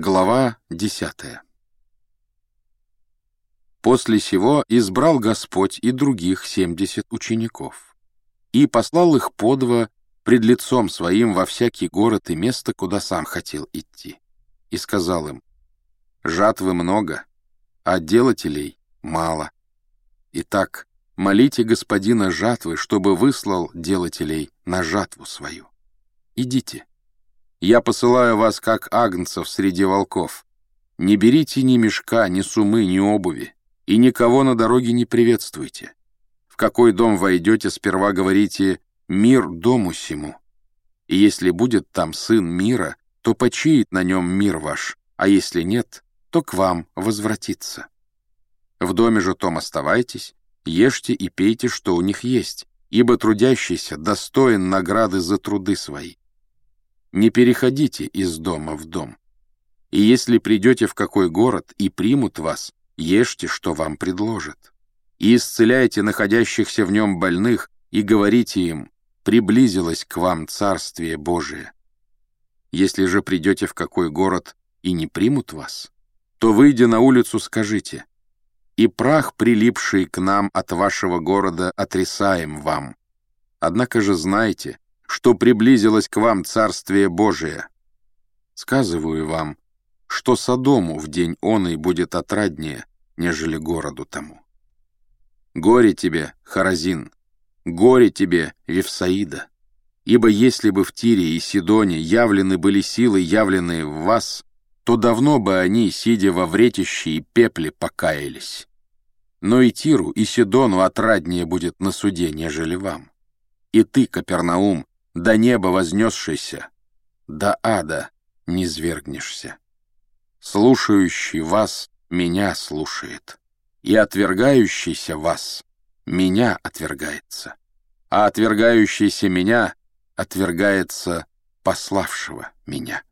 Глава десятая После сего избрал Господь и других семьдесят учеников, и послал их подво пред лицом своим во всякий город и место, куда сам хотел идти, и сказал им, «Жатвы много, а делателей мало. Итак, молите господина жатвы, чтобы выслал делателей на жатву свою. Идите». Я посылаю вас, как агнцев среди волков. Не берите ни мешка, ни сумы, ни обуви, и никого на дороге не приветствуйте. В какой дом войдете, сперва говорите «мир дому сему». И если будет там сын мира, то почиет на нем мир ваш, а если нет, то к вам возвратится. В доме же том оставайтесь, ешьте и пейте, что у них есть, ибо трудящийся достоин награды за труды свои. Не переходите из дома в дом. И если придете в какой город и примут вас, ешьте, что вам предложат. И исцеляйте находящихся в нем больных, и говорите им, приблизилось к вам Царствие Божие. Если же придете в какой город и не примут вас, то, выйдя на улицу, скажите, «И прах, прилипший к нам от вашего города, отрисаем вам. Однако же знайте, что приблизилось к вам Царствие Божие. Сказываю вам, что Содому в день он и будет отраднее, нежели городу тому. Горе тебе, Харазин, горе тебе, Вифсаида, ибо если бы в Тире и Сидоне явлены были силы, явленные в вас, то давно бы они, сидя во вретище и пепле, покаялись. Но и Тиру, и Сидону отраднее будет на суде, нежели вам. И ты, Капернаум, до неба вознесшийся, до ада не свергнешься. Слушающий вас меня слушает, и отвергающийся вас меня отвергается, а отвергающийся меня отвергается пославшего меня.